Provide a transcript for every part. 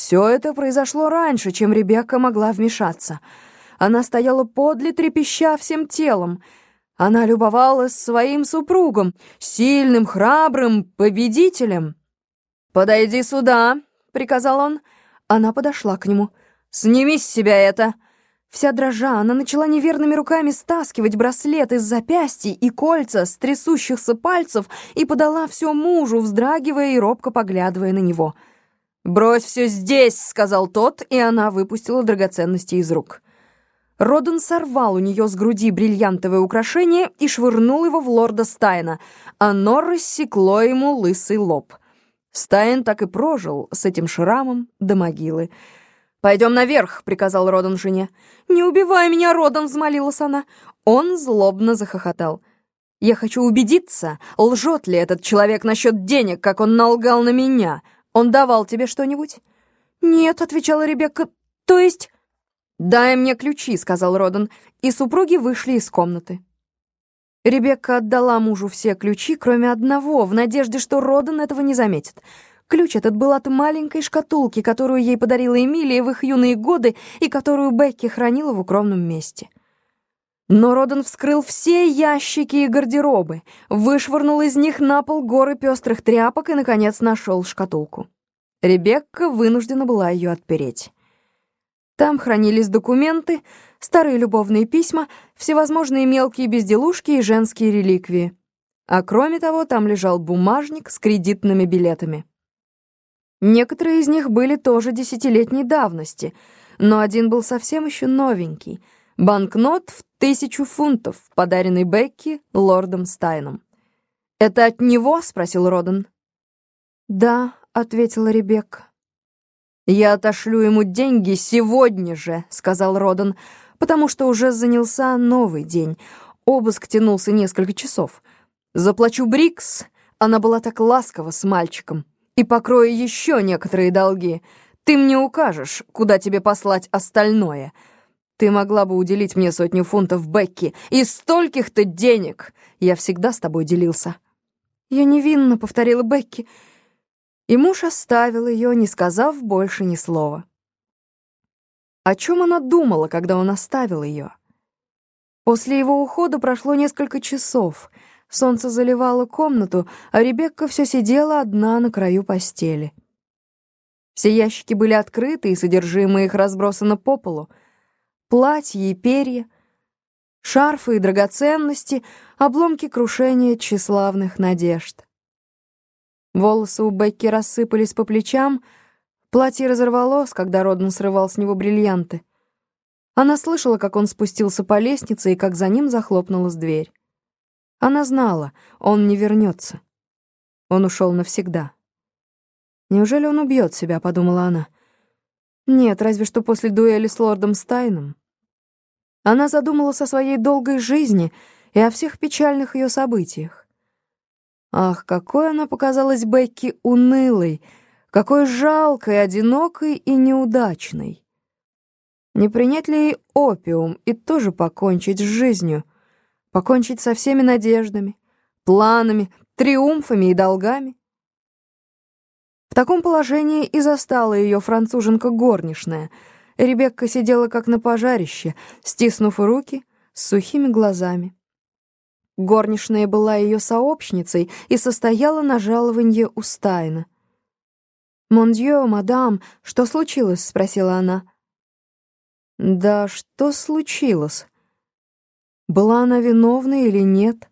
Все это произошло раньше, чем Ребекка могла вмешаться. Она стояла подле, трепеща всем телом. Она любовалась своим супругом, сильным, храбрым, победителем. «Подойди сюда», — приказал он. Она подошла к нему. «Сними с себя это!» Вся дрожа, она начала неверными руками стаскивать браслет из запястий и кольца с трясущихся пальцев и подала все мужу, вздрагивая и робко поглядывая на него. «Брось все здесь!» — сказал тот, и она выпустила драгоценности из рук. Родан сорвал у нее с груди бриллиантовое украшение и швырнул его в лорда Стайна. Оно рассекло ему лысый лоб. Стайн так и прожил с этим шрамом до могилы. «Пойдем наверх», — приказал Родан жене. «Не убивай меня, Родан», — взмолилась она. Он злобно захохотал. «Я хочу убедиться, лжет ли этот человек насчет денег, как он налгал на меня. Он давал тебе что-нибудь?» «Нет», — отвечала Ребекка. «То есть...» «Дай мне ключи», — сказал Родан, и супруги вышли из комнаты. Ребекка отдала мужу все ключи, кроме одного, в надежде, что Родан этого не заметит — Ключ этот был от маленькой шкатулки, которую ей подарила Эмилия в их юные годы и которую Бекки хранила в укромном месте. Но Родан вскрыл все ящики и гардеробы, вышвырнул из них на пол горы пестрых тряпок и, наконец, нашел шкатулку. Ребекка вынуждена была ее отпереть. Там хранились документы, старые любовные письма, всевозможные мелкие безделушки и женские реликвии. А кроме того, там лежал бумажник с кредитными билетами. Некоторые из них были тоже десятилетней давности, но один был совсем еще новенький. Банкнот в тысячу фунтов, подаренный Бекки лордом Стайном. «Это от него?» — спросил Родан. «Да», — ответила Ребекка. «Я отошлю ему деньги сегодня же», — сказал Родан, потому что уже занялся новый день. Обыск тянулся несколько часов. «Заплачу Брикс», она была так ласкова с мальчиком и покрою еще некоторые долги. Ты мне укажешь, куда тебе послать остальное. Ты могла бы уделить мне сотню фунтов, Бекки, и стольких-то денег. Я всегда с тобой делился». «Я невинна», — повторила Бекки. И муж оставил ее, не сказав больше ни слова. О чем она думала, когда он оставил ее? После его ухода прошло несколько часов — Солнце заливало комнату, а Ребекка все сидела одна на краю постели. Все ящики были открыты, и содержимое их разбросано по полу. Платья и перья, шарфы и драгоценности, обломки крушения тщеславных надежд. Волосы у Бекки рассыпались по плечам, платье разорвалось, когда Роден срывал с него бриллианты. Она слышала, как он спустился по лестнице и как за ним захлопнулась дверь. Она знала, он не вернется. Он ушел навсегда. «Неужели он убьет себя?» — подумала она. «Нет, разве что после дуэли с лордом Стайном». Она задумалась о своей долгой жизни и о всех печальных ее событиях. Ах, какой она показалась Бекки унылой, какой жалкой, одинокой и неудачной. Не принять ли ей опиум и тоже покончить с жизнью? покончить со всеми надеждами, планами, триумфами и долгами. В таком положении и застала ее француженка горничная. Ребекка сидела как на пожарище, стиснув руки с сухими глазами. Горничная была ее сообщницей и состояла на жалованье у Стайна. «Мондье, мадам, что случилось?» — спросила она. «Да что случилось?» Была она виновна или нет?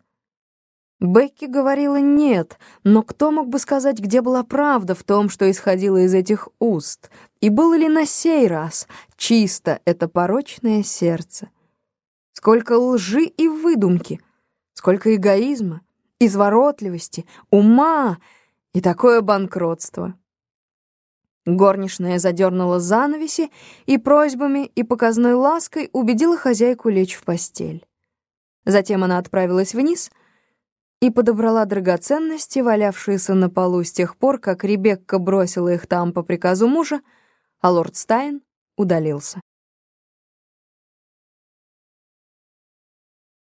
Бекки говорила «нет», но кто мог бы сказать, где была правда в том, что исходило из этих уст? И было ли на сей раз чисто это порочное сердце? Сколько лжи и выдумки, сколько эгоизма, изворотливости, ума и такое банкротство. Горничная задернула занавеси и просьбами и показной лаской убедила хозяйку лечь в постель. Затем она отправилась вниз и подобрала драгоценности, валявшиеся на полу с тех пор, как Ребекка бросила их там по приказу мужа, а лорд Стайн удалился.